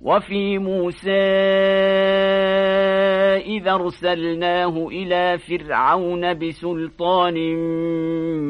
وفي موسى إذا أرسلناه إلى فرعون بسلطان مبين